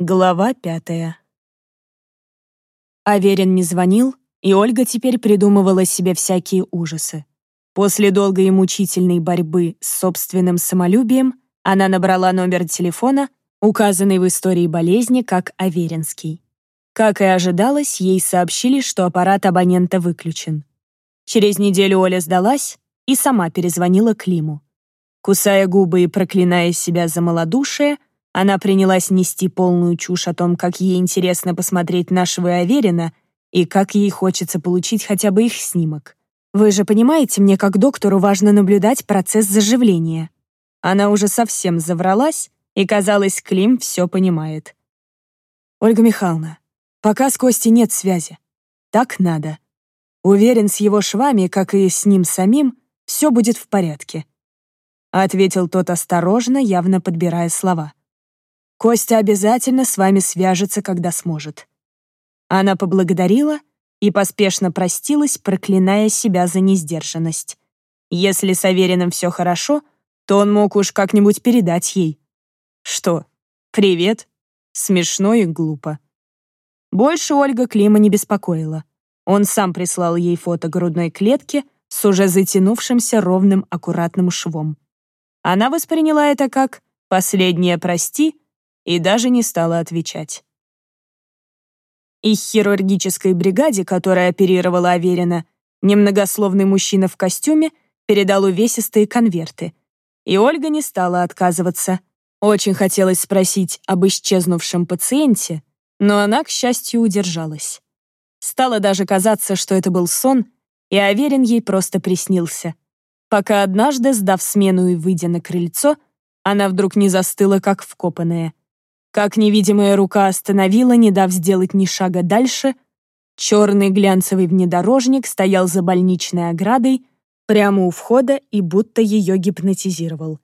Глава пятая. Аверин не звонил, и Ольга теперь придумывала себе всякие ужасы. После долгой и мучительной борьбы с собственным самолюбием она набрала номер телефона, указанный в истории болезни как Аверинский. Как и ожидалось, ей сообщили, что аппарат абонента выключен. Через неделю Оля сдалась и сама перезвонила Климу. Кусая губы и проклиная себя за малодушие, она принялась нести полную чушь о том, как ей интересно посмотреть нашего Аверина и как ей хочется получить хотя бы их снимок. Вы же понимаете, мне как доктору важно наблюдать процесс заживления. Она уже совсем завралась, и, казалось, Клим все понимает. Ольга Михайловна, пока с Костей нет связи. Так надо. Уверен, с его швами, как и с ним самим, все будет в порядке. Ответил тот осторожно, явно подбирая слова. Костя обязательно с вами свяжется, когда сможет». Она поблагодарила и поспешно простилась, проклиная себя за несдержанность. Если с Авериным все хорошо, то он мог уж как-нибудь передать ей. Что, привет? Смешно и глупо. Больше Ольга Клима не беспокоила. Он сам прислал ей фото грудной клетки с уже затянувшимся ровным аккуратным швом. Она восприняла это как «последнее прости», и даже не стала отвечать. Их хирургической бригаде, которая оперировала Аверина, немногословный мужчина в костюме передал увесистые конверты. И Ольга не стала отказываться. Очень хотелось спросить об исчезнувшем пациенте, но она, к счастью, удержалась. Стало даже казаться, что это был сон, и Аверин ей просто приснился. Пока однажды, сдав смену и выйдя на крыльцо, она вдруг не застыла, как вкопанная. Как невидимая рука остановила, не дав сделать ни шага дальше, черный глянцевый внедорожник стоял за больничной оградой прямо у входа и будто ее гипнотизировал.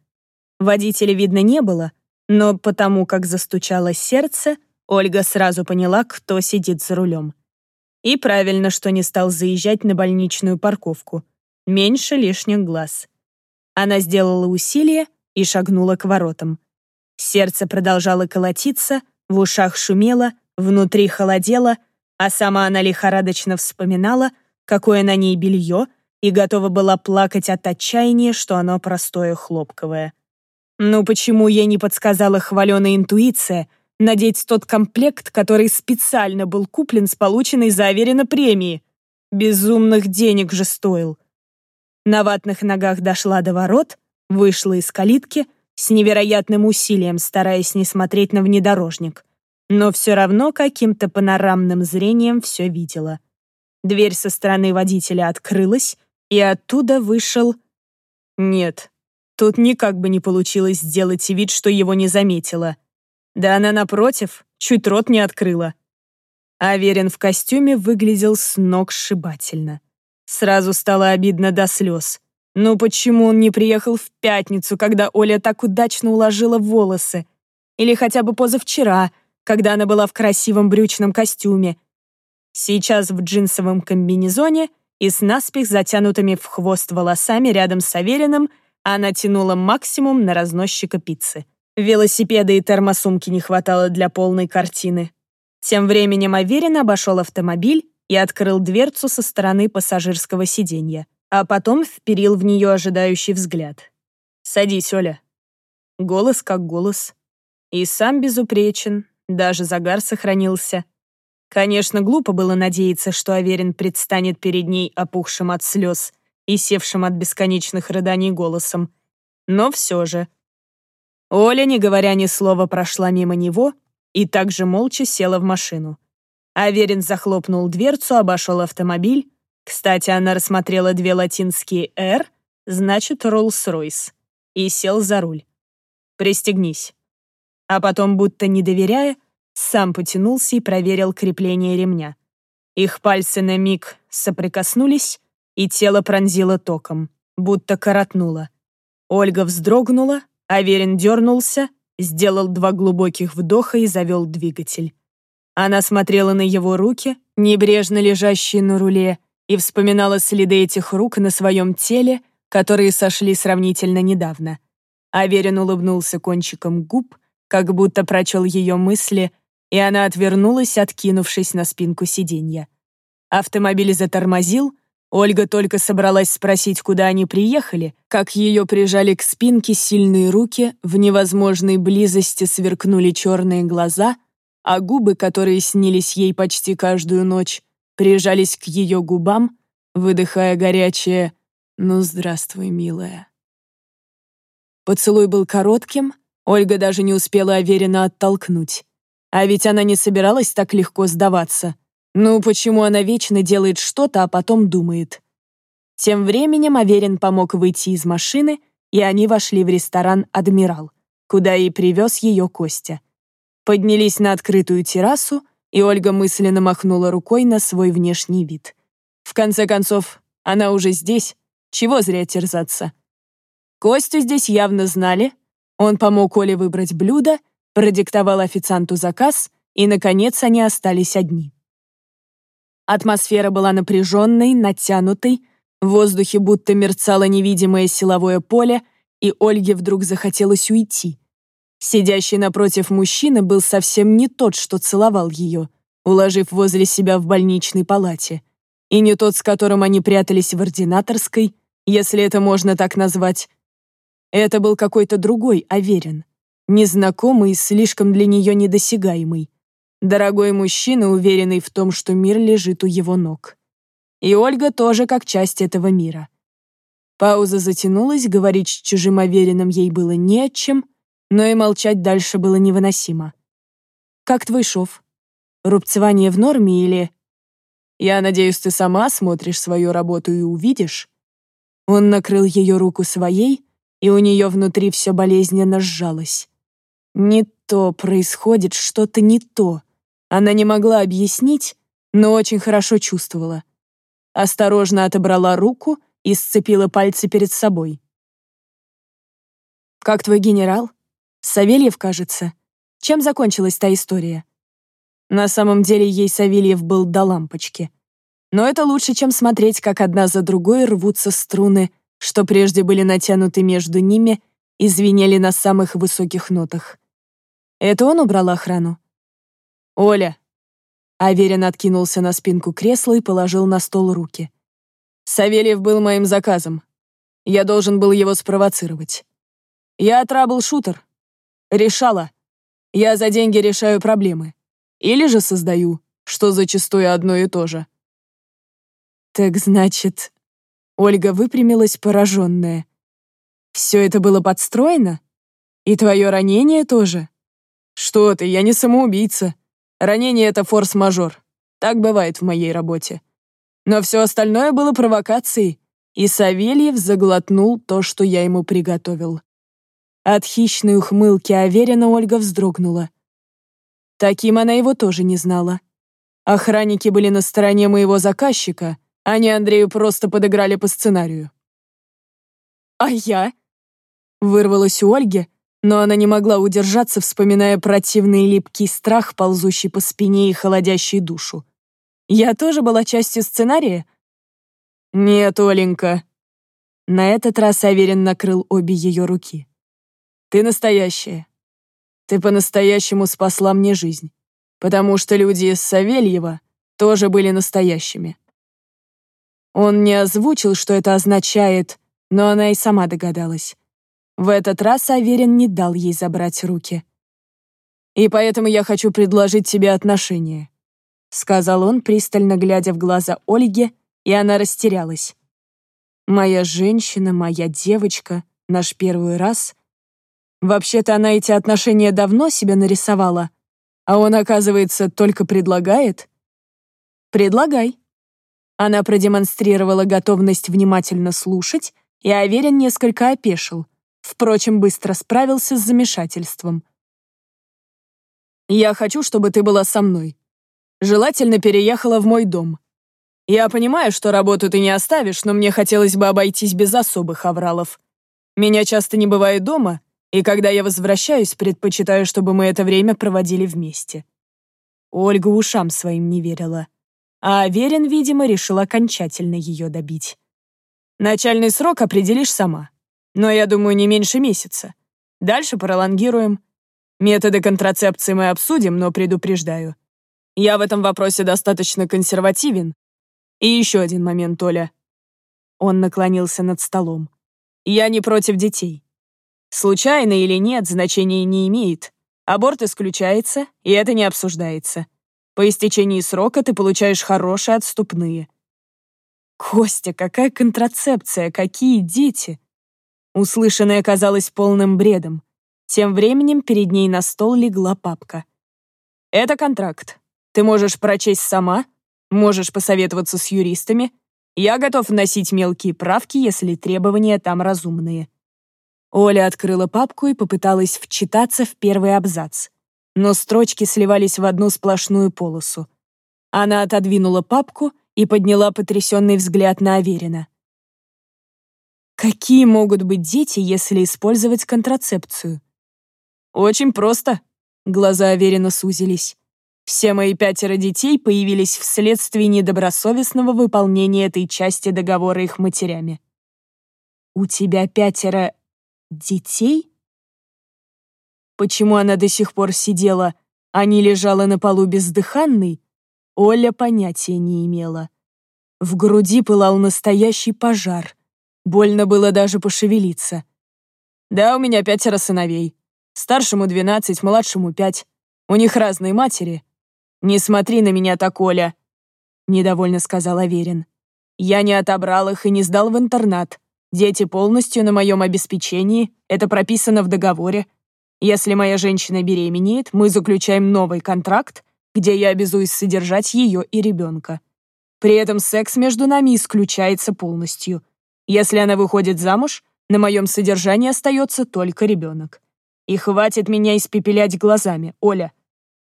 Водителя видно не было, но потому как застучало сердце, Ольга сразу поняла, кто сидит за рулем. И правильно, что не стал заезжать на больничную парковку. Меньше лишних глаз. Она сделала усилие и шагнула к воротам. Сердце продолжало колотиться, в ушах шумело, внутри холодело, а сама она лихорадочно вспоминала, какое на ней белье, и готова была плакать от отчаяния, что оно простое хлопковое. Ну почему ей не подсказала хваленая интуиция надеть тот комплект, который специально был куплен с полученной за Аверина премии? Безумных денег же стоил. На ватных ногах дошла до ворот, вышла из калитки, с невероятным усилием стараясь не смотреть на внедорожник, но все равно каким-то панорамным зрением все видела. Дверь со стороны водителя открылась, и оттуда вышел... Нет, тут никак бы не получилось сделать вид, что его не заметила. Да она, напротив, чуть рот не открыла. Аверин в костюме выглядел с ног сшибательно. Сразу стало обидно до слез. Но почему он не приехал в пятницу, когда Оля так удачно уложила волосы? Или хотя бы позавчера, когда она была в красивом брючном костюме? Сейчас в джинсовом комбинезоне и с наспех затянутыми в хвост волосами рядом с Авериным она тянула максимум на разносчика пиццы. Велосипеда и термосумки не хватало для полной картины. Тем временем Аверин обошел автомобиль и открыл дверцу со стороны пассажирского сиденья а потом вперил в нее ожидающий взгляд. «Садись, Оля». Голос как голос. И сам безупречен, даже загар сохранился. Конечно, глупо было надеяться, что Аверин предстанет перед ней опухшим от слез и севшим от бесконечных рыданий голосом. Но все же. Оля, не говоря ни слова, прошла мимо него и также молча села в машину. Аверин захлопнул дверцу, обошел автомобиль, кстати, она рассмотрела две латинские «Р», значит, Роллс-Ройс, и сел за руль. «Пристегнись». А потом, будто не доверяя, сам потянулся и проверил крепление ремня. Их пальцы на миг соприкоснулись, и тело пронзило током, будто коротнуло. Ольга вздрогнула, Аверин дернулся, сделал два глубоких вдоха и завел двигатель. Она смотрела на его руки, небрежно лежащие на руле, и вспоминала следы этих рук на своем теле, которые сошли сравнительно недавно. Аверин улыбнулся кончиком губ, как будто прочел ее мысли, и она отвернулась, откинувшись на спинку сиденья. Автомобиль затормозил, Ольга только собралась спросить, куда они приехали, как ее прижали к спинке сильные руки, в невозможной близости сверкнули черные глаза, а губы, которые снились ей почти каждую ночь, прижались к ее губам, выдыхая горячее «Ну, здравствуй, милая». Поцелуй был коротким, Ольга даже не успела уверенно оттолкнуть. А ведь она не собиралась так легко сдаваться. Ну, почему она вечно делает что-то, а потом думает? Тем временем Аверин помог выйти из машины, и они вошли в ресторан «Адмирал», куда и привез ее Костя. Поднялись на открытую террасу, и Ольга мысленно махнула рукой на свой внешний вид. В конце концов, она уже здесь, чего зря терзаться. Костю здесь явно знали. Он помог Оле выбрать блюдо, продиктовал официанту заказ, и, наконец, они остались одни. Атмосфера была напряженной, натянутой, в воздухе будто мерцало невидимое силовое поле, и Ольге вдруг захотелось уйти. Сидящий напротив мужчина был совсем не тот, что целовал ее, уложив возле себя в больничной палате, и не тот, с которым они прятались в ординаторской, если это можно так назвать, это был какой-то другой Аверин. Незнакомый и слишком для нее недосягаемый. Дорогой мужчина, уверенный в том, что мир лежит у его ног. И Ольга тоже как часть этого мира. Пауза затянулась, говорить с чужим Авериным ей было не о чем, но и молчать дальше было невыносимо. «Как твой шов? Рубцевание в норме или...» «Я надеюсь, ты сама смотришь свою работу и увидишь». Он накрыл ее руку своей, и у нее внутри все болезненно сжалось. Не то происходит, что-то не то. Она не могла объяснить, но очень хорошо чувствовала. Осторожно отобрала руку и сцепила пальцы перед собой. «Как твой генерал? Савельев, кажется. Чем закончилась та история?» На самом деле ей Савельев был до лампочки. Но это лучше, чем смотреть, как одна за другой рвутся струны что прежде были натянуты между ними и звенели на самых высоких нотах. Это он убрал охрану? «Оля!» Аверин откинулся на спинку кресла и положил на стол руки. «Савельев был моим заказом. Я должен был его спровоцировать. Я трабл-шутер. Решала. Я за деньги решаю проблемы. Или же создаю, что зачастую одно и то же». «Так значит, Ольга выпрямилась, пораженная. «Все это было подстроено? И твое ранение тоже?» «Что ты, я не самоубийца. Ранение — это форс-мажор. Так бывает в моей работе. Но все остальное было провокацией, и Савельев заглотнул то, что я ему приготовил. От хищной ухмылки Аверина Ольга вздрогнула. Таким она его тоже не знала. Охранники были на стороне моего заказчика, они Андрею просто подыграли по сценарию. «А я?» Вырвалась у Ольги, но она не могла удержаться, вспоминая противный липкий страх, ползущий по спине и холодящий душу. «Я тоже была частью сценария?» «Нет, Оленька». На этот раз Аверин накрыл обе ее руки. «Ты настоящая. Ты по-настоящему спасла мне жизнь, потому что люди из Савельева тоже были настоящими. Он не озвучил, что это означает, но она и сама догадалась. В этот раз Аверин не дал ей забрать руки. «И поэтому я хочу предложить тебе отношения», — сказал он, пристально глядя в глаза Ольге, и она растерялась. «Моя женщина, моя девочка, наш первый раз. Вообще-то она эти отношения давно себе нарисовала, а он, оказывается, только предлагает». «Предлагай», она продемонстрировала готовность внимательно слушать, и Аверин несколько опешил, впрочем, быстро справился с замешательством. «Я хочу, чтобы ты была со мной. Желательно переехала в мой дом. Я понимаю, что работу ты не оставишь, но мне хотелось бы обойтись без особых авралов. Меня часто не бывает дома, и когда я возвращаюсь, предпочитаю, чтобы мы это время проводили вместе». Ольга ушам своим не верила а Аверин, видимо, решил окончательно ее добить. Начальный срок определишь сама, но я думаю, не меньше месяца. Дальше пролонгируем. Методы контрацепции мы обсудим, но предупреждаю. Я в этом вопросе достаточно консервативен. И еще один момент, Оля. Он наклонился над столом. Я не против детей. Случайно или нет, значения не имеет. Аборт исключается, и это не обсуждается. По истечении срока ты получаешь хорошие отступные. Костя, какая контрацепция, какие дети? Услышанное казалось полным бредом. Тем временем перед ней на стол легла папка. Это контракт. Ты можешь прочесть сама, можешь посоветоваться с юристами. Я готов вносить мелкие правки, если требования там разумные. Оля открыла папку и попыталась вчитаться в первый абзац. Но строчки сливались в одну сплошную полосу. Она отодвинула папку и подняла потрясенный взгляд на Аверина. Какие могут быть дети, если использовать контрацепцию? Очень просто. Глаза Аверина сузились. Все мои пятеро детей появились вследствие недобросовестного выполнения этой части договора их матерями. У тебя пятеро детей? Почему она до сих пор сидела, а не лежала на полу бездыханной, Оля понятия не имела. В груди пылал настоящий пожар. Больно было даже пошевелиться. Да, у меня пятеро сыновей. Старшему двенадцать, младшему пять. У них разные матери. Не смотри на меня так, Оля, недовольно сказал Аверин. Я не отобрал их и не сдал в интернат. Дети полностью на моем обеспечении, это прописано в договоре. Если моя женщина беременеет, мы заключаем новый контракт, где я обязуюсь содержать ее и ребенка. При этом секс между нами исключается полностью. Если она выходит замуж, на моем содержании остается только ребенок. И хватит меня испепелять глазами, Оля.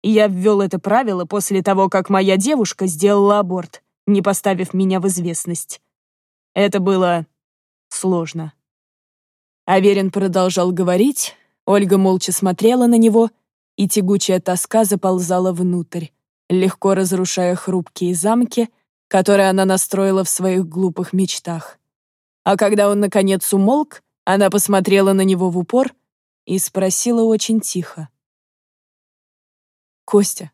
Я ввел это правило после того, как моя девушка сделала аборт, не поставив меня в известность. Это было сложно. Аверин продолжал говорить, Ольга молча смотрела на него, и тягучая тоска заползала внутрь, легко разрушая хрупкие замки, которые она настроила в своих глупых мечтах. А когда он, наконец, умолк, она посмотрела на него в упор и спросила очень тихо. «Костя,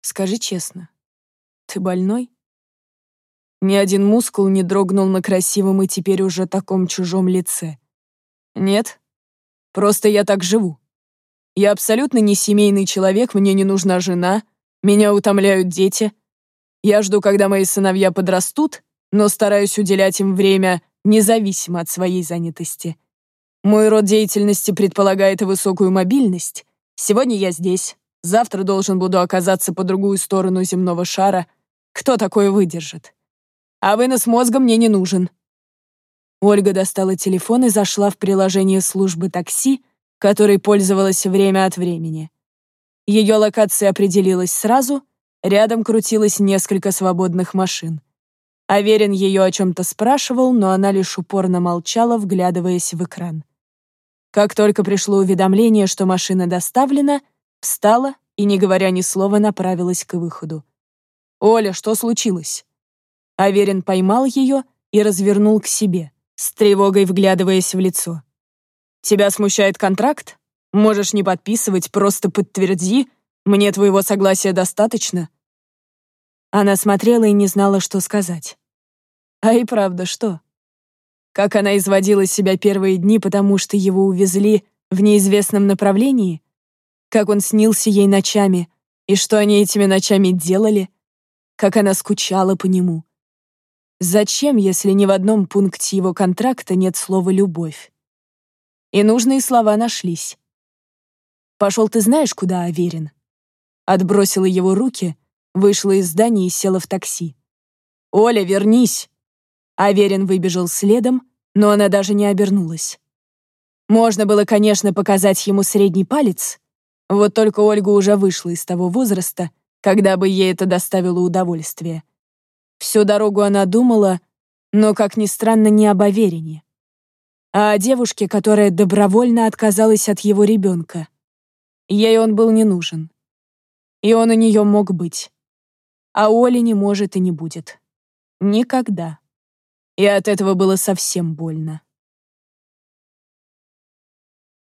скажи честно, ты больной?» Ни один мускул не дрогнул на красивом и теперь уже таком чужом лице. Нет, просто я так живу. Я абсолютно не семейный человек, мне не нужна жена, меня утомляют дети. Я жду, когда мои сыновья подрастут, но стараюсь уделять им время независимо от своей занятости. Мой род деятельности предполагает высокую мобильность. Сегодня я здесь, завтра должен буду оказаться по другую сторону земного шара. Кто такое выдержит? А вынос мозга мне не нужен». Ольга достала телефон и зашла в приложение службы такси, которой пользовалась время от времени. Ее локация определилась сразу, рядом крутилось несколько свободных машин. Аверин ее о чем-то спрашивал, но она лишь упорно молчала, вглядываясь в экран. Как только пришло уведомление, что машина доставлена, встала и, не говоря ни слова, направилась к выходу. «Оля, что случилось?» Аверин поймал ее и развернул к себе, с тревогой вглядываясь в лицо. «Тебя смущает контракт? Можешь не подписывать, просто подтверди. Мне твоего согласия достаточно». Она смотрела и не знала, что сказать. А и правда, что? Как она изводила себя первые дни, потому что его увезли в неизвестном направлении? Как он снился ей ночами, и что они этими ночами делали? Как она скучала по нему? Зачем, если ни в одном пункте его контракта нет слова «любовь»? И нужные слова нашлись. «Пошел ты знаешь, куда, Аверин?» Отбросила его руки, вышла из здания и села в такси. «Оля, вернись!» Аверин выбежал следом, но она даже не обернулась. Можно было, конечно, показать ему средний палец, вот только Ольга уже вышла из того возраста, когда бы ей это доставило удовольствие. Всю дорогу она думала, но, как ни странно, не об Аверине, а о девушке, которая добровольно отказалась от его ребенка. Ей он был не нужен. И он у нее мог быть. А Оли не может и не будет. Никогда. И от этого было совсем больно.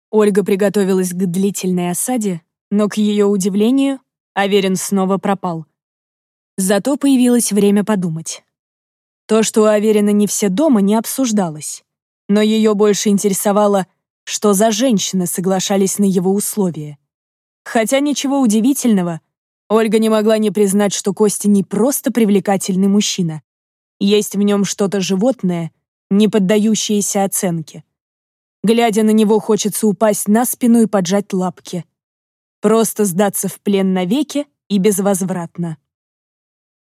Ольга приготовилась к длительной осаде, но, к ее удивлению, Аверин снова пропал. Зато появилось время подумать. То, что у Аверина не все дома, не обсуждалось. Но ее больше интересовало, что за женщины соглашались на его условия. Хотя ничего удивительного, Ольга не могла не признать, что Костя не просто привлекательный мужчина. Есть в нем что-то животное, не поддающееся оценке. Глядя на него, хочется упасть на спину и поджать лапки. Просто сдаться в плен навеки и безвозвратно.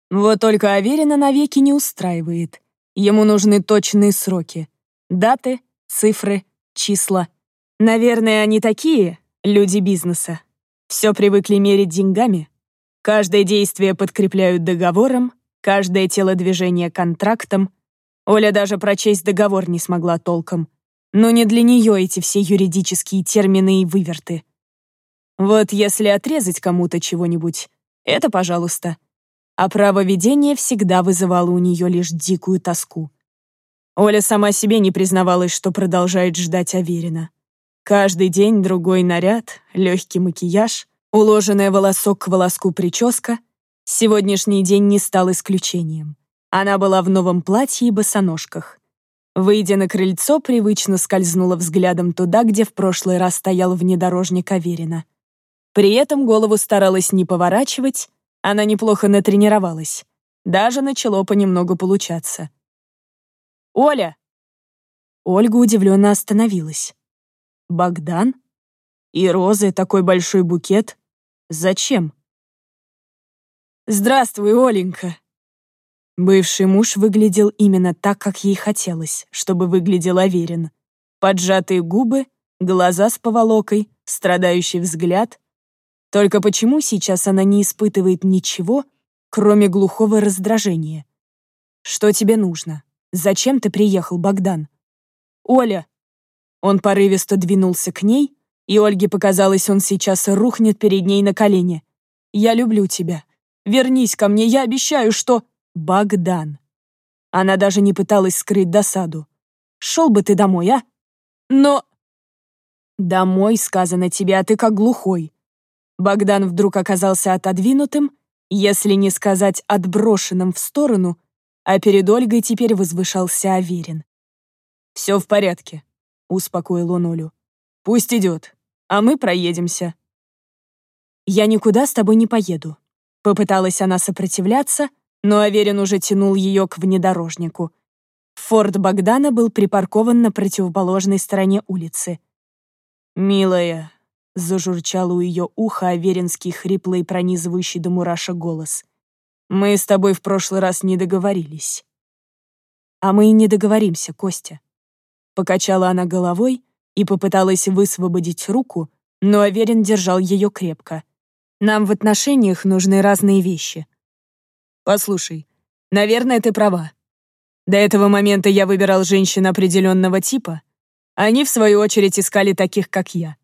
Вот только Аверина навеки не устраивает. Ему нужны точные сроки. Даты, цифры, числа. Наверное, они такие, люди бизнеса. Все привыкли мерить деньгами, Каждое действие подкрепляют договором, каждое телодвижение — контрактом. Оля даже прочесть договор не смогла толком. Но не для нее эти все юридические термины и выверты. Вот если отрезать кому-то чего-нибудь, это пожалуйста. А право ведения всегда вызывало у нее лишь дикую тоску. Оля сама себе не признавалась, что продолжает ждать Аверина. Каждый день другой наряд, легкий макияж, Уложенная волосок к волоску прическа, сегодняшний день не стал исключением. Она была в новом платье и босоножках. Выйдя на крыльцо, привычно скользнула взглядом туда, где в прошлый раз стоял внедорожник Аверина. При этом голову старалась не поворачивать, она неплохо натренировалась. Даже начало понемногу получаться. «Оля!» Ольга удивленно остановилась. «Богдан? И розы, такой большой букет. Зачем? «Здравствуй, Оленька!» Бывший муж выглядел именно так, как ей хотелось, чтобы выглядел Аверин. Поджатые губы, глаза с поволокой, страдающий взгляд. Только почему сейчас она не испытывает ничего, кроме глухого раздражения? «Что тебе нужно? Зачем ты приехал, Богдан?» «Оля!» Он порывисто двинулся к ней, и Ольге показалось, он сейчас рухнет перед ней на колени. «Я люблю тебя. Вернись ко мне, я обещаю, что...» «Богдан». Она даже не пыталась скрыть досаду. «Шел бы ты домой, а?» «Но...» «Домой, сказано тебе, а ты как глухой». Богдан вдруг оказался отодвинутым, если не сказать отброшенным в сторону, а перед Ольгой теперь возвышался Аверин. «Все в порядке», — успокоил он Олю. «Пусть идет а мы проедемся». «Я никуда с тобой не поеду». Попыталась она сопротивляться, но Аверин уже тянул ее к внедорожнику. Форд Богдана был припаркован на противоположной стороне улицы. «Милая», — зажурчал у ее уха Аверинский хриплый, пронизывающий до мураша голос. «Мы с тобой в прошлый раз не договорились». «А мы и не договоримся, Костя». Покачала она головой, и попыталась высвободить руку, но Аверин держал ее крепко. Нам в отношениях нужны разные вещи. Послушай, наверное, ты права. До этого момента я выбирал женщин определенного типа. Они, в свою очередь, искали таких, как я.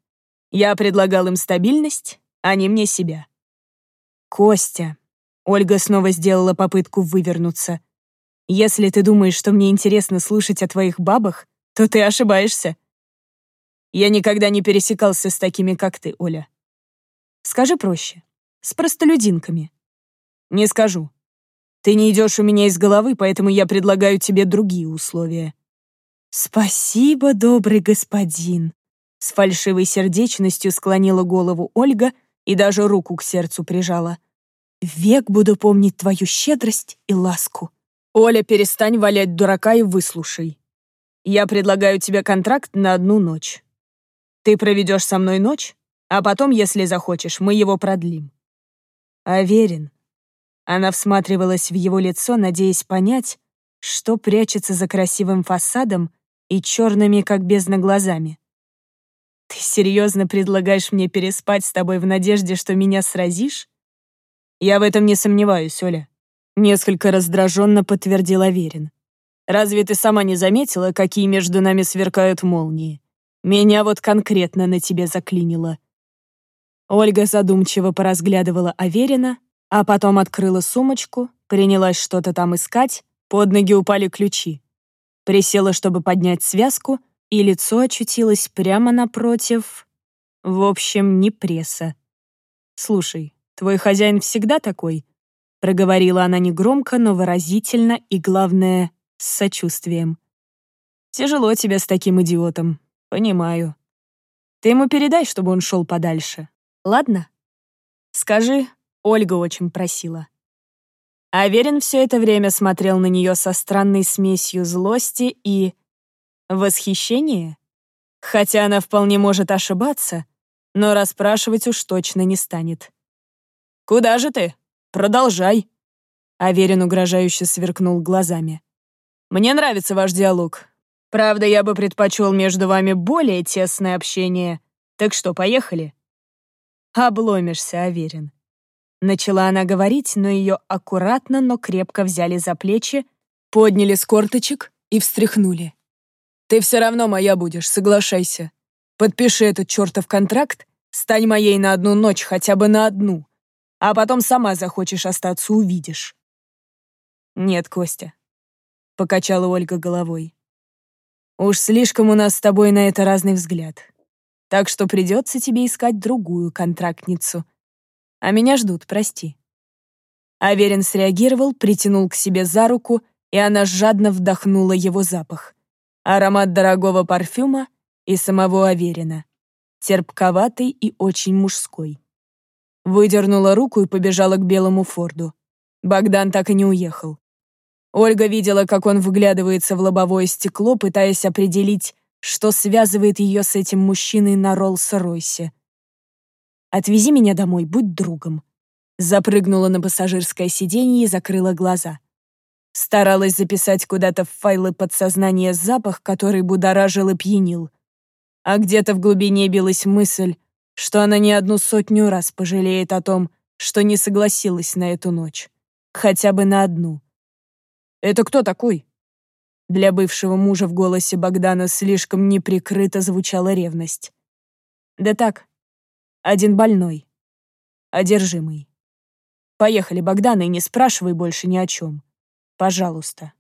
Я предлагал им стабильность, они мне себя. Костя. Ольга снова сделала попытку вывернуться. Если ты думаешь, что мне интересно слушать о твоих бабах, то ты ошибаешься. Я никогда не пересекался с такими, как ты, Оля. Скажи проще. С простолюдинками. Не скажу. Ты не идешь у меня из головы, поэтому я предлагаю тебе другие условия. Спасибо, добрый господин. С фальшивой сердечностью склонила голову Ольга и даже руку к сердцу прижала. Век буду помнить твою щедрость и ласку. Оля, перестань валять дурака и выслушай. Я предлагаю тебе контракт на одну ночь. Ты проведешь со мной ночь, а потом, если захочешь, мы его продлим. Аверин. Она всматривалась в его лицо, надеясь понять, что прячется за красивым фасадом и черными, как бездна, глазами. «Ты серьезно предлагаешь мне переспать с тобой в надежде, что меня сразишь?» «Я в этом не сомневаюсь, Оля», — несколько раздраженно подтвердил Аверин. «Разве ты сама не заметила, какие между нами сверкают молнии? Меня вот конкретно на тебе заклинило». Ольга задумчиво поразглядывала Аверина, а потом открыла сумочку, принялась что-то там искать, под ноги упали ключи. Присела, чтобы поднять связку, и лицо очутилось прямо напротив. В общем, не пресса. «Слушай, твой хозяин всегда такой?» Проговорила она негромко, но выразительно и, главное, с сочувствием. «Тяжело тебе с таким идиотом. Понимаю. Ты ему передай, чтобы он шел подальше. Ладно? Скажи, Ольга очень просила». Аверин все это время смотрел на нее со странной смесью злости и... восхищения. Хотя она вполне может ошибаться, но расспрашивать уж точно не станет. «Куда же ты? Продолжай!» Аверин угрожающе сверкнул глазами. «Мне нравится ваш диалог. Правда, я бы предпочел между вами более тесное общение. Так что, поехали?» «Обломишься, Аверин. Начала она говорить, но ее аккуратно, но крепко взяли за плечи, подняли с корточек и встряхнули. «Ты все равно моя будешь, соглашайся. Подпиши этот чертов контракт, стань моей на одну ночь, хотя бы на одну, а потом сама захочешь остаться, увидишь». «Нет, Костя», — покачала Ольга головой. «Уж слишком у нас с тобой на это разный взгляд. Так что придется тебе искать другую контрактницу» А меня ждут, прости». Аверин среагировал, притянул к себе за руку, и она жадно вдохнула его запах. Аромат дорогого парфюма и самого Аверина. Терпковатый и очень мужской. Выдернула руку и побежала к белому Форду. Богдан так и не уехал. Ольга видела, как он выглядывается в лобовое стекло, пытаясь определить, что связывает ее с этим мужчиной на Роллс-Ройсе. Отвези меня домой, будь другом». Запрыгнула на пассажирское сиденье и закрыла глаза. Старалась записать куда-то в файлы подсознания запах, который будоражил и пьянил. А где-то в глубине билась мысль, что она не одну сотню раз пожалеет о том, что не согласилась на эту ночь. Хотя бы на одну. «Это кто такой?» Для бывшего мужа в голосе Богдана слишком неприкрыто звучала ревность. «Да так, один больной. Одержимый. Поехали, Богдан, и не спрашивай больше ни о чем. Пожалуйста.